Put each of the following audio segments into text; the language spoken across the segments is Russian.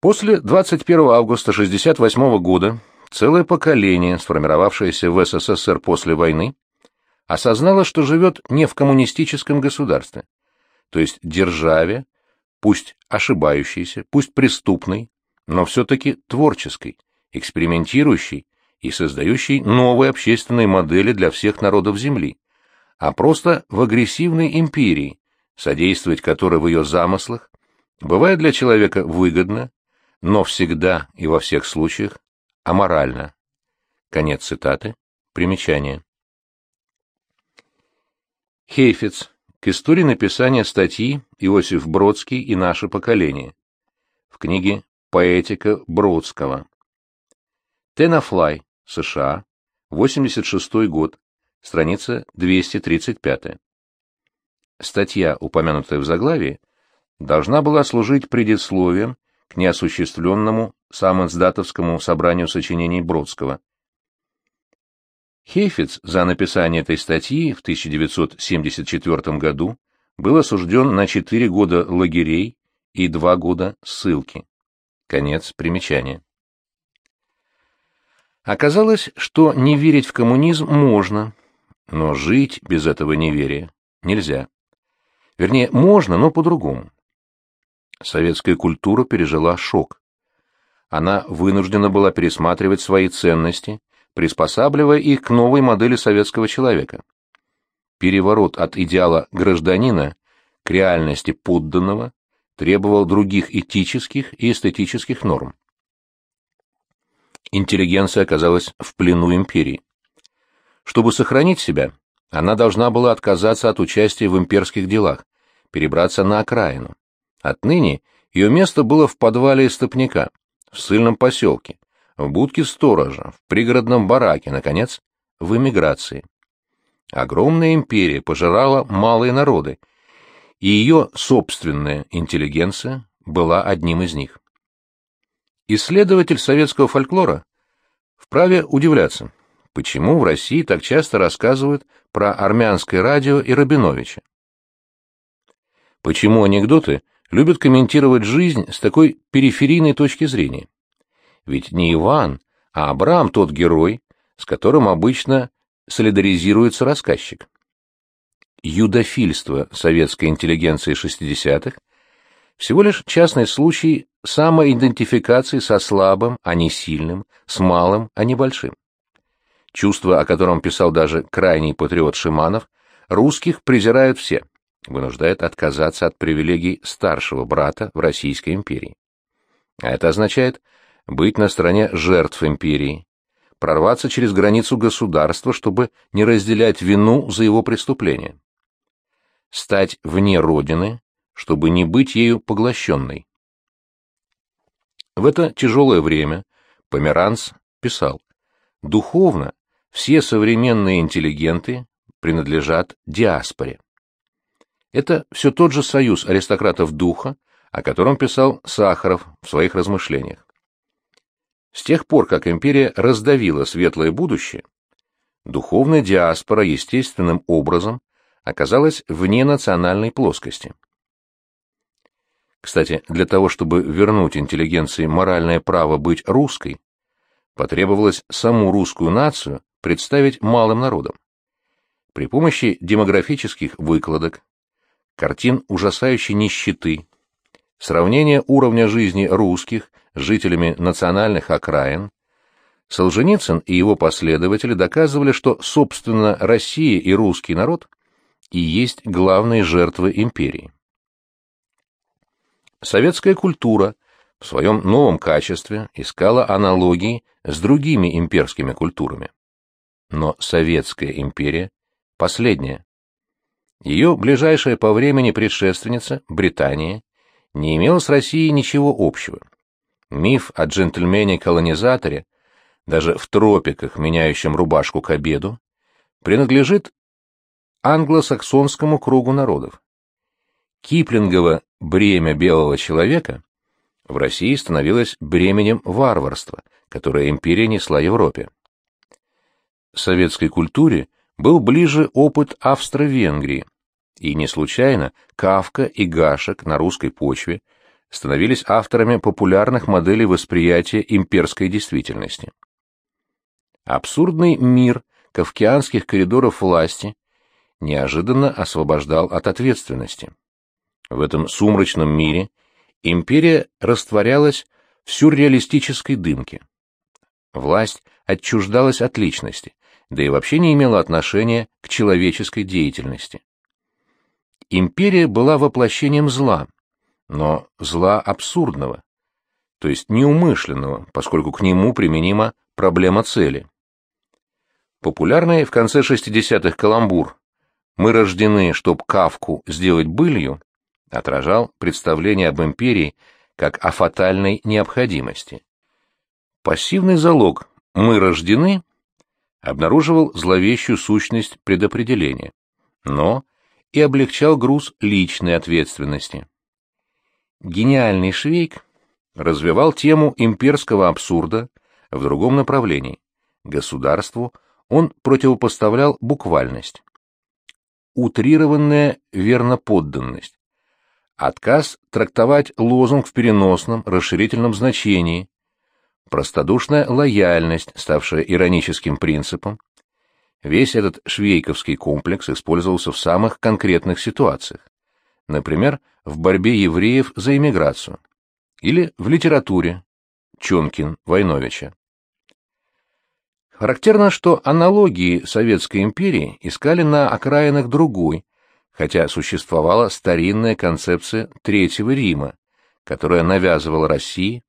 После 21 августа 1968 года целое поколение, сформировавшееся в СССР после войны, осознало, что живет не в коммунистическом государстве, то есть державе, пусть ошибающейся, пусть преступной, но все-таки творческой, экспериментирующей и создающей новые общественные модели для всех народов Земли, а просто в агрессивной империи, содействовать которой в ее замыслах бывает для человека выгодно, но всегда и во всех случаях аморально. Конец цитаты. Примечание. Хейфиц. К истории написания статьи Иосиф Бродский и наше поколение. В книге «Поэтика Бродского». Тенафлай, США, 86 год, страница 235. Статья, упомянутая в заглавии, должна была служить предисловием к неосуществленному самоцдатовскому собранию сочинений Бродского. Хейфиц за написание этой статьи в 1974 году был осужден на 4 года лагерей и 2 года ссылки. Конец примечания. Оказалось, что не верить в коммунизм можно, но жить без этого неверия нельзя. Вернее, можно, но по-другому. Советская культура пережила шок. Она вынуждена была пересматривать свои ценности, приспосабливая их к новой модели советского человека. Переворот от идеала гражданина к реальности подданного требовал других этических и эстетических норм. Интеллигенция оказалась в плену империи. Чтобы сохранить себя, она должна была отказаться от участия в имперских делах, перебраться на окраину. Отныне ее место было в подвале истопника, в сыльном поселке, в будке сторожа, в пригородном бараке, наконец, в эмиграции. Огромная империя пожирала малые народы, и ее собственная интеллигенция была одним из них. Исследователь советского фольклора вправе удивляться, почему в России так часто рассказывают про армянское радио и Рабиновича. Почему анекдоты любят комментировать жизнь с такой периферийной точки зрения. Ведь не Иван, а Абрам тот герой, с которым обычно солидаризируется рассказчик. Юдофильство советской интеллигенции 60-х всего лишь частный случай самоидентификации со слабым, а не сильным, с малым, а не большим. Чувство, о котором писал даже крайний патриот Шиманов, русских презирают все – вынуждает отказаться от привилегий старшего брата в Российской империи. А это означает быть на стороне жертв империи, прорваться через границу государства, чтобы не разделять вину за его преступления. Стать вне родины, чтобы не быть ею поглощенной. В это тяжелое время Померанц писал, «Духовно все современные интеллигенты принадлежат диаспоре. Это все тот же союз аристократов духа, о котором писал Сахаров в своих размышлениях. С тех пор, как империя раздавила светлое будущее, духовная диаспора естественным образом оказалась вне национальной плоскости. Кстати, для того, чтобы вернуть интеллигенции моральное право быть русской, потребовалось саму русскую нацию представить малым народом. При помощи демографических выкладок, картин ужасающей нищеты, сравнение уровня жизни русских с жителями национальных окраин, Солженицын и его последователи доказывали, что, собственно, Россия и русский народ и есть главные жертвы империи. Советская культура в своем новом качестве искала аналогии с другими имперскими культурами. Но Советская империя – последняя. Ее ближайшая по времени предшественница, Британия, не имела с Россией ничего общего. Миф о джентльмене-колонизаторе, даже в тропиках, меняющем рубашку к обеду, принадлежит англосаксонскому кругу народов. Киплингово «бремя белого человека» в России становилось бременем варварства, которое империя несла Европе. Советской культуре был ближе опыт Австро-Венгрии, и не случайно Кавка и Гашек на русской почве становились авторами популярных моделей восприятия имперской действительности. Абсурдный мир кавкианских коридоров власти неожиданно освобождал от ответственности. В этом сумрачном мире империя растворялась в сюрреалистической дымке. Власть отчуждалась от личности, да и вообще не имела отношения к человеческой деятельности. Империя была воплощением зла, но зла абсурдного, то есть неумышленного, поскольку к нему применима проблема цели. Популярный в конце 60-х каламбур «Мы рождены, чтоб Кавку сделать былью» отражал представление об империи как о фатальной необходимости. Пассивный залог «мы рождены» обнаруживал зловещую сущность предопределения, но и облегчал груз личной ответственности. Гениальный Швейк развивал тему имперского абсурда в другом направлении. Государству он противопоставлял буквальность. Утрированная верноподданность, Отказ трактовать лозунг в переносном, расширительном значении. Простодушная лояльность, ставшая ироническим принципом. Весь этот швейковский комплекс использовался в самых конкретных ситуациях. Например, в борьбе евреев за иммиграцию. Или в литературе. Чонкин, Войновича. Характерно, что аналогии Советской империи искали на окраинах другой, хотя существовала старинная концепция Третьего Рима, которая навязывала России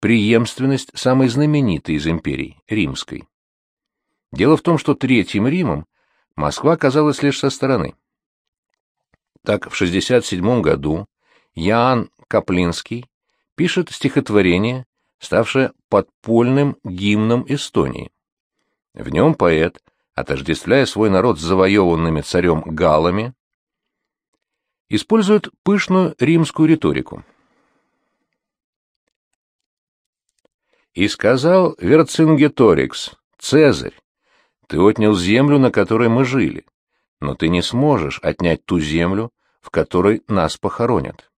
преемственность самой знаменитой из империй – римской. Дело в том, что Третьим Римом Москва казалась лишь со стороны. Так, в 67 году Ян Каплинский пишет стихотворение, ставшее подпольным гимном Эстонии. В нем поэт, отождествляя свой народ с завоеванными царем галами, используют пышную римскую риторику. «И сказал Верцингеторикс, Цезарь, ты отнял землю, на которой мы жили, но ты не сможешь отнять ту землю, в которой нас похоронят.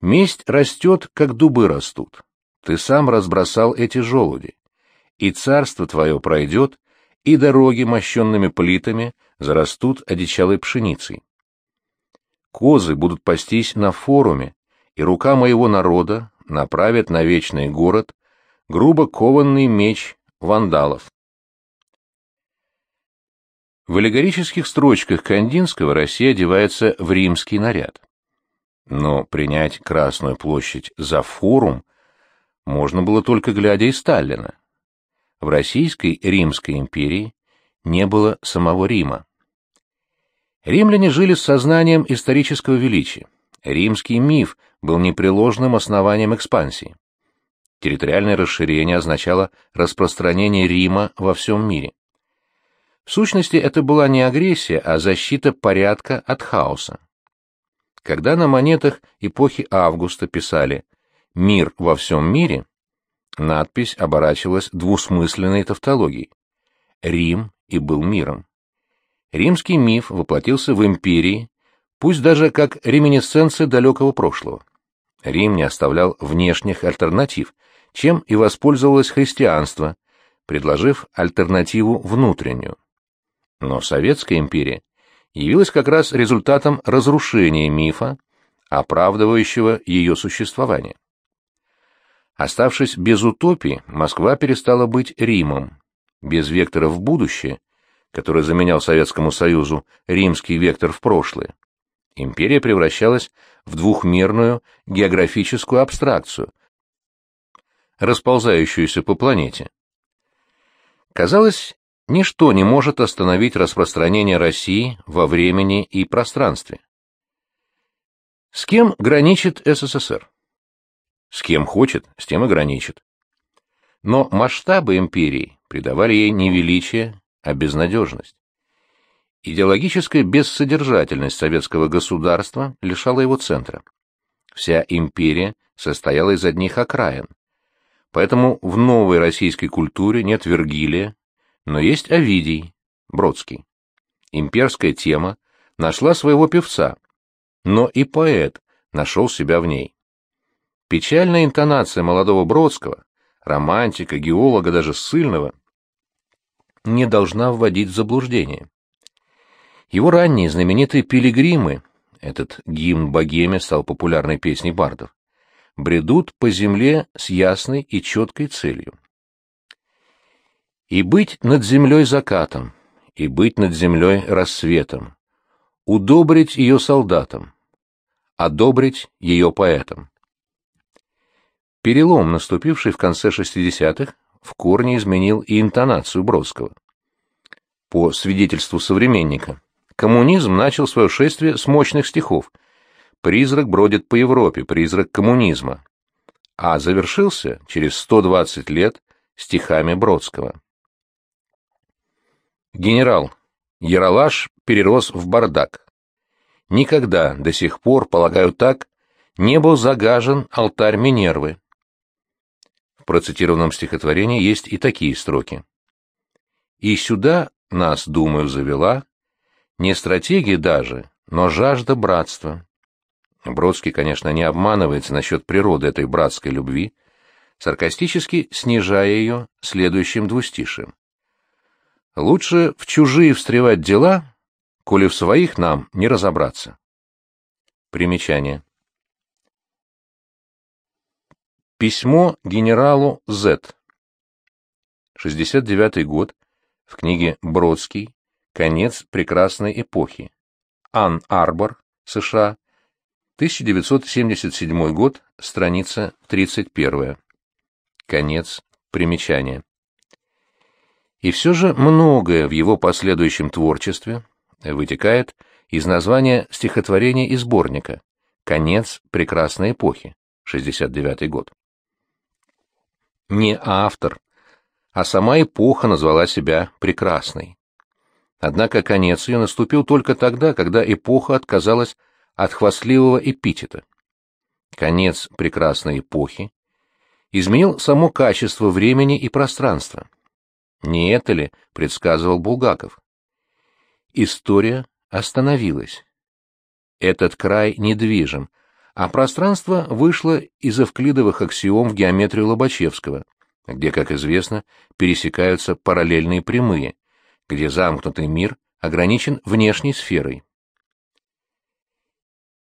Месть растет, как дубы растут. Ты сам разбросал эти желуди, и царство твое пройдет, и дороги, мощенными плитами, зарастут одичалой пшеницей. Козы будут пастись на форуме, и рука моего народа направит на вечный город грубо кованный меч вандалов. В аллегорических строчках Кандинского Россия одевается в римский наряд. Но принять Красную площадь за форум можно было только глядя из Сталина. В Российской Римской империи не было самого Рима. Римляне жили с сознанием исторического величия. Римский миф был непреложным основанием экспансии. Территориальное расширение означало распространение Рима во всем мире. В сущности, это была не агрессия, а защита порядка от хаоса. Когда на монетах эпохи Августа писали «Мир во всем мире», надпись оборачивалась двусмысленной тавтологией. Рим и был миром. Римский миф воплотился в империи, пусть даже как реминесценция далекого прошлого. Рим не оставлял внешних альтернатив, чем и воспользовалось христианство, предложив альтернативу внутреннюю. Но Советская империя явилась как раз результатом разрушения мифа, оправдывающего ее существование. Оставшись без утопии, Москва перестала быть Римом. Без вектора в будущее который заменял Советскому Союзу римский вектор в прошлое, империя превращалась в двухмерную географическую абстракцию, расползающуюся по планете. Казалось, ничто не может остановить распространение России во времени и пространстве. С кем граничит СССР? С кем хочет, с тем и граничит. Но масштабы империи придавали ей не величие, а безнадежность. Идеологическая бессодержательность советского государства лишала его центра. Вся империя состояла из одних окраин. Поэтому в новой российской культуре нет Вергилия, но есть Овидий, Бродский. Имперская тема нашла своего певца, но и поэт нашел себя в ней. Печальная интонация молодого Бродского, романтика, геолога, даже ссыльного, не должна вводить в заблуждение. Его ранние знаменитые «Пилигримы» — этот гимн богеме стал популярной песней бардов — бредут по земле с ясной и четкой целью. И быть над землей закатом, и быть над землей рассветом, удобрить ее солдатам, одобрить ее поэтам. Перелом, наступивший в конце 60-х, в корне изменил и интонацию Бродского. По свидетельству современника, коммунизм начал свое шествие с мощных стихов «Призрак бродит по Европе, призрак коммунизма», а завершился через 120 лет стихами Бродского. Генерал, Яралаш перерос в бардак. Никогда до сих пор, полагаю так, не был загажен алтарь Минервы. В процитированном стихотворении есть и такие строки. «И сюда нас, думаю, завела не стратегия даже, но жажда братства». Бродский, конечно, не обманывается насчет природы этой братской любви, саркастически снижая ее следующим двустишием. «Лучше в чужие встревать дела, коли в своих нам не разобраться». Примечание. Письмо генералу З. 69 год. В книге Бродский. Конец прекрасной эпохи. Ан Арбор, США. 1977 год. Страница 31. Конец примечания. И все же многое в его последующем творчестве вытекает из названия стихотворения и сборника «Конец прекрасной эпохи», 69 год не автор, а сама эпоха назвала себя прекрасной. Однако конец ее наступил только тогда, когда эпоха отказалась от хвастливого эпитета. Конец прекрасной эпохи изменил само качество времени и пространства. Не это ли предсказывал Булгаков? История остановилась. Этот край недвижим, а пространство вышло из эвклидовых аксиом в геометрию Лобачевского, где, как известно, пересекаются параллельные прямые, где замкнутый мир ограничен внешней сферой.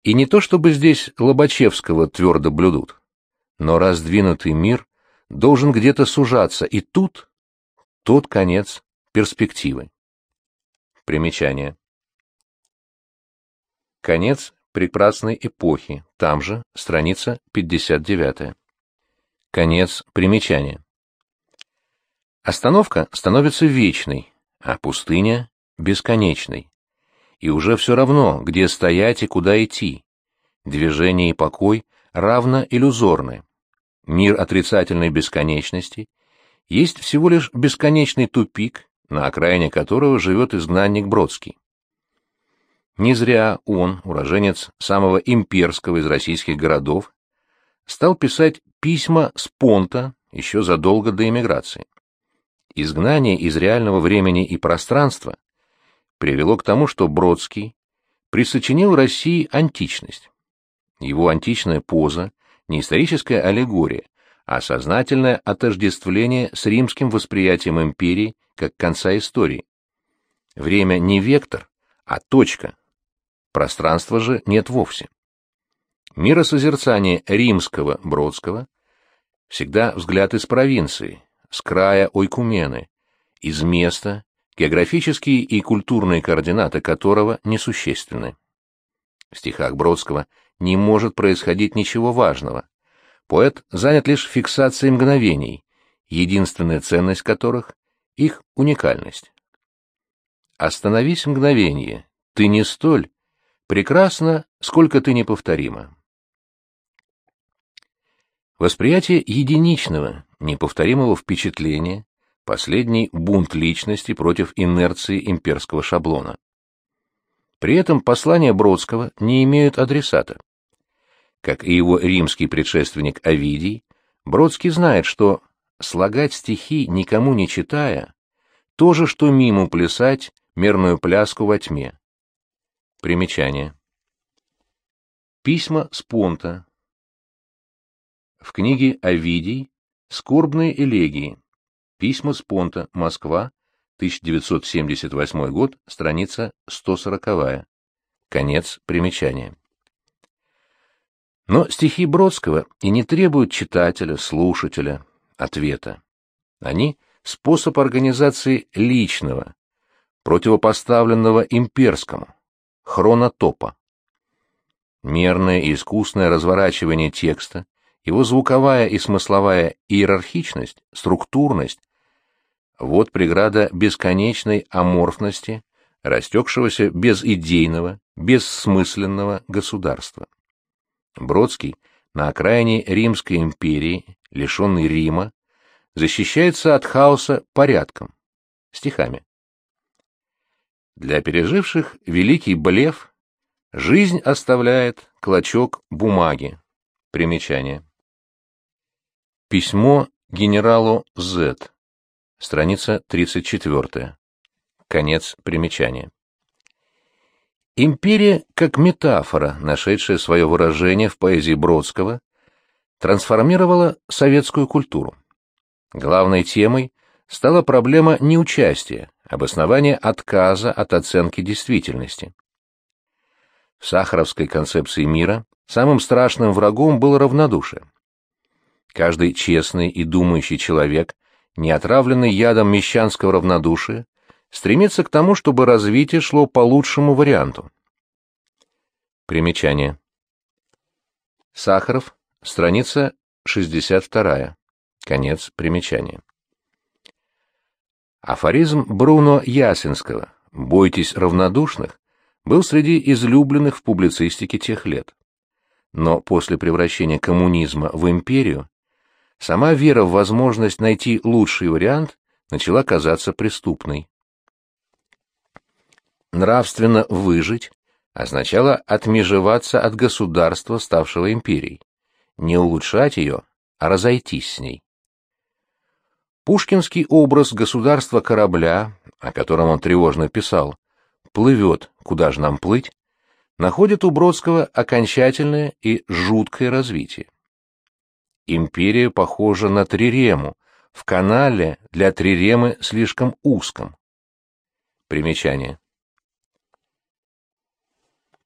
И не то чтобы здесь Лобачевского твердо блюдут, но раздвинутый мир должен где-то сужаться, и тут тот конец перспективы. Примечание. Конец прекрасной эпохи, там же, страница 59. Конец примечания. Остановка становится вечной, а пустыня — бесконечной. И уже все равно, где стоять и куда идти. Движение и покой равно иллюзорны. Мир отрицательной бесконечности есть всего лишь бесконечный тупик, на окраине которого живет изгнанник Бродский. Не зря он, уроженец самого имперского из российских городов, стал писать письма с понта еще задолго до эмиграции. Изгнание из реального времени и пространства привело к тому, что Бродский присочинил России античность. Его античная поза — не историческая аллегория, а сознательное отождествление с римским восприятием империи как конца истории. Время не вектор, а точка, Пространства же нет вовсе. Миросозерцание римского Бродского всегда взгляд из провинции, с края Ойкумены, из места, географические и культурные координаты которого несущественны. В стихах Бродского не может происходить ничего важного. Поэт занят лишь фиксацией мгновений, единственная ценность которых — их уникальность. «Остановись мгновение, ты не столь, Прекрасно, сколько ты неповторима. Восприятие единичного, неповторимого впечатления – последний бунт личности против инерции имперского шаблона. При этом послания Бродского не имеют адресата. Как и его римский предшественник Овидий, Бродский знает, что слагать стихи, никому не читая, то же, что мимо плясать мерную пляску во тьме. Примечание. Письма с Понта. в книге «Овидий. Скорбные элегии. Письма с Понта. Москва. 1978 год. Страница 140. Конец примечания. Но стихи Бродского и не требуют читателя, слушателя, ответа. Они — способ организации личного, противопоставленного имперскому, хронотопа. Мерное и искусное разворачивание текста, его звуковая и смысловая иерархичность, структурность — вот преграда бесконечной аморфности, растекшегося безидейного, бессмысленного государства. Бродский на окраине Римской империи, лишенный Рима, защищается от хаоса порядком, стихами. Для переживших великий блеф жизнь оставляет клочок бумаги. Примечание. Письмо генералу З. Страница 34. Конец примечания. Империя, как метафора, нашедшая свое выражение в поэзии Бродского, трансформировала советскую культуру. Главной темой стала проблема неучастия, обоснование отказа от оценки действительности. В сахаровской концепции мира самым страшным врагом было равнодушие. Каждый честный и думающий человек, не отравленный ядом мещанского равнодушия, стремится к тому, чтобы развитие шло по лучшему варианту. Примечание. Сахаров, страница 62. Конец примечания. Афоризм Бруно Ясенского «Бойтесь равнодушных» был среди излюбленных в публицистике тех лет. Но после превращения коммунизма в империю сама вера в возможность найти лучший вариант начала казаться преступной. Нравственно выжить означало отмежеваться от государства, ставшего империей, не улучшать ее, а разойтись с ней. Пушкинский образ государства корабля, о котором он тревожно писал, плывет, куда же нам плыть, находит у Бродского окончательное и жуткое развитие. Империя похожа на трирему, в канале для триремы слишком узком. Примечание.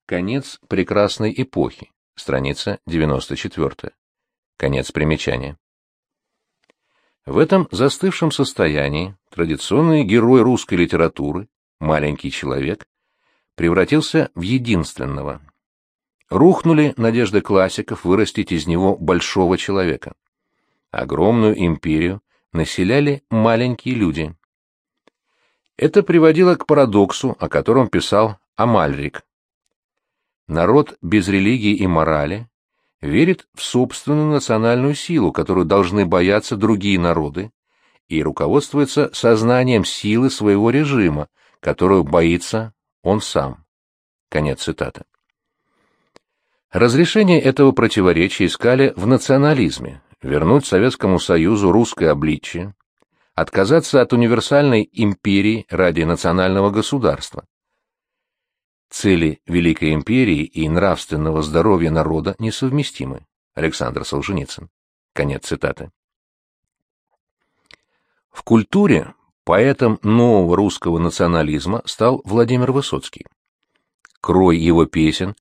Конец прекрасной эпохи, страница 94. Конец примечания. В этом застывшем состоянии традиционный герой русской литературы, маленький человек, превратился в единственного. Рухнули надежды классиков вырастить из него большого человека. Огромную империю населяли маленькие люди. Это приводило к парадоксу, о котором писал Амальрик. Народ без религии и морали верит в собственную национальную силу, которую должны бояться другие народы, и руководствуется сознанием силы своего режима, которую боится он сам. Конец цитаты. Разрешение этого противоречия искали в национализме, вернуть Советскому Союзу русское обличие, отказаться от универсальной империи ради национального государства. Цели Великой империи и нравственного здоровья народа несовместимы. Александр Солженицын. Конец цитаты. В культуре поэтом нового русского национализма стал Владимир Высоцкий. Крой его песен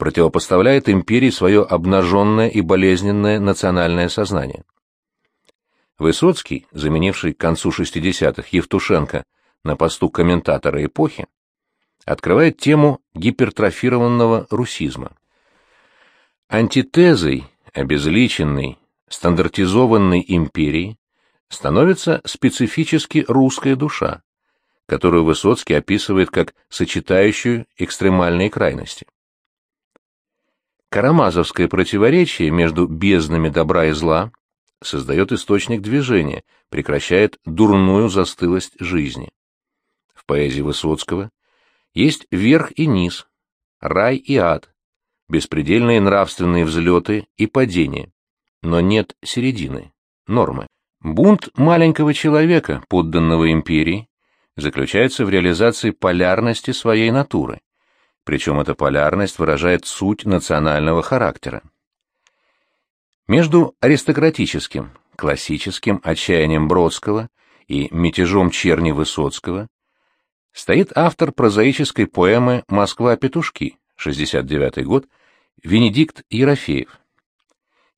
противопоставляет империи свое обнаженное и болезненное национальное сознание. Высоцкий, заменивший к концу 60-х Евтушенко на посту комментатора эпохи, открывает тему гипертрофированного русизма. Антитезой обезличенной, стандартизованной империи становится специфически русская душа, которую Высоцкий описывает как сочетающую экстремальные крайности. Карамазовское противоречие между безднами добра и зла создает источник движения, прекращает дурную застылость жизни. В поэзии Высоцкого есть верх и низ, рай и ад, беспредельные нравственные взлеты и падения, но нет середины, нормы. Бунт маленького человека, подданного империи, заключается в реализации полярности своей натуры, причем эта полярность выражает суть национального характера. Между аристократическим, классическим отчаянием Бродского и мятежом черни Высоцкого стоит автор прозаической поэмы «Москва-петушки», 69 год, Венедикт Ерофеев.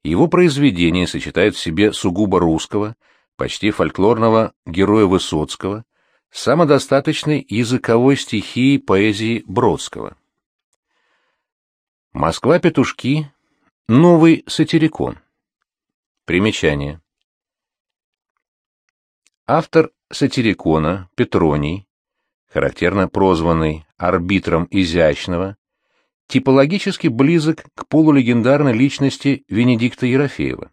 Его произведение сочетает в себе сугубо русского, почти фольклорного героя Высоцкого, самодостаточной языковой стихии поэзии Бродского. Москва-петушки — новый сатирикон. Примечание. Автор сатирикона Петроний, характерно прозванный арбитром изящного, типологически близок к полулегендарной личности Венедикта Ерофеева.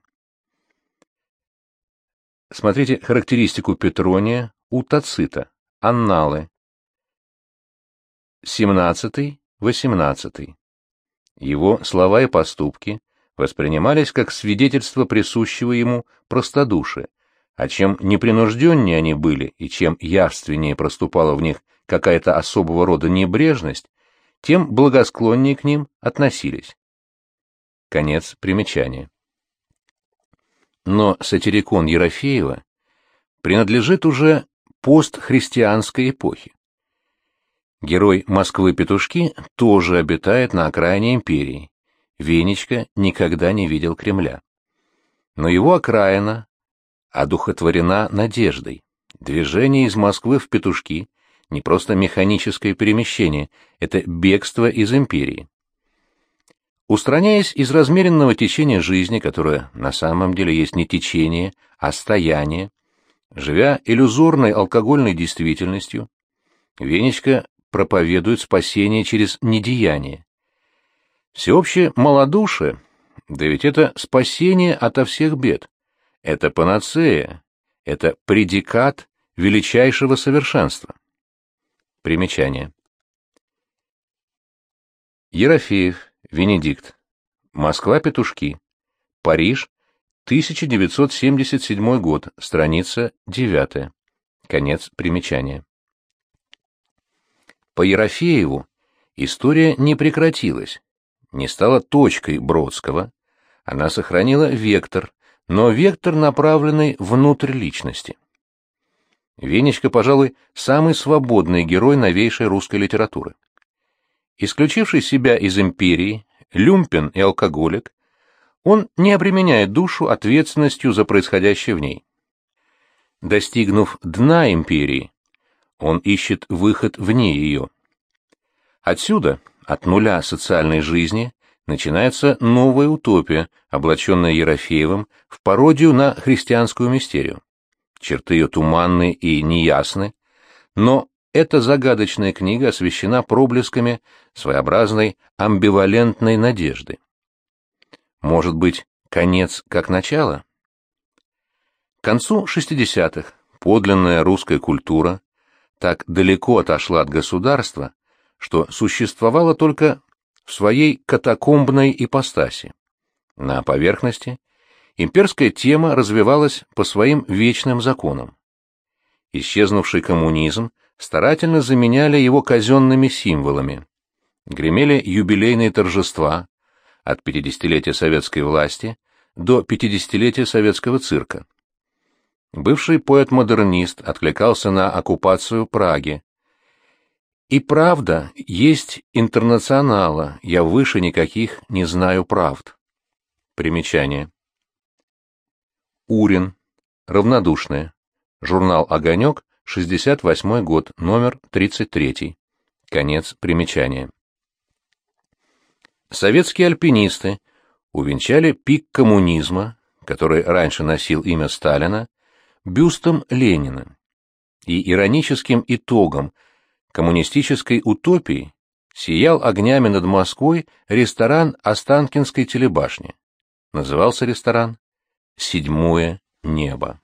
Смотрите характеристику Петрония у Тацита, Анналы, 17-18. Его слова и поступки воспринимались как свидетельство присущего ему простодушия, а чем непринужденнее они были и чем явственнее проступала в них какая-то особого рода небрежность, тем благосклоннее к ним относились. Конец примечания. Но сатирикон Ерофеева принадлежит уже постхристианской эпохи. Герой Москвы-петушки тоже обитает на окраине империи. Венечка никогда не видел Кремля. Но его окраина одухотворена надеждой. Движение из Москвы в Петушки не просто механическое перемещение, это бегство из империи. Устраняясь из размеренного течения жизни, которое на самом деле есть не течение, а стояние, живя иллюзорной алкогольной действительностью, Венечка проповедует спасение через недеяние. Всеобщее малодушие, да ведь это спасение ото всех бед, это панацея, это предикат величайшего совершенства. Примечание. Ерофеев, Венедикт. Москва-Петушки. Париж, 1977 год, страница 9. Конец примечания. По Ерофееву история не прекратилась, не стала точкой Бродского, она сохранила вектор, но вектор, направленный внутрь личности. Венечка, пожалуй, самый свободный герой новейшей русской литературы. Исключивший себя из империи, люмпен и алкоголик, он не обременяет душу ответственностью за происходящее в ней. Достигнув дна империи, он ищет выход вне ее. Отсюда, от нуля социальной жизни, начинается новая утопия, облаченная Ерофеевым в пародию на христианскую мистерию черты ее туманны и неясны, но эта загадочная книга освещена проблесками своеобразной амбивалентной надежды. Может быть, конец как начало? К концу 60-х подлинная русская культура так далеко отошла от государства, что существовала только в своей катакомбной ипостаси. На поверхности имперская тема развивалась по своим вечным законам. Исчезнувший коммунизм старательно заменяли его казенными символами. Гремели юбилейные торжества от 50-летия советской власти до 50-летия советского цирка. Бывший поэт-модернист откликался на оккупацию Праги. И правда, есть интернационала, я выше никаких не знаю правд. Примечание. Урин. Равнодушная. Журнал «Огонек», 68 год, номер 33. Конец примечания. Советские альпинисты увенчали пик коммунизма, который раньше носил имя Сталина, бюстом Ленина. И ироническим итогом коммунистической утопии сиял огнями над Москвой ресторан Останкинской телебашни. Назывался ресторан седьмое небо.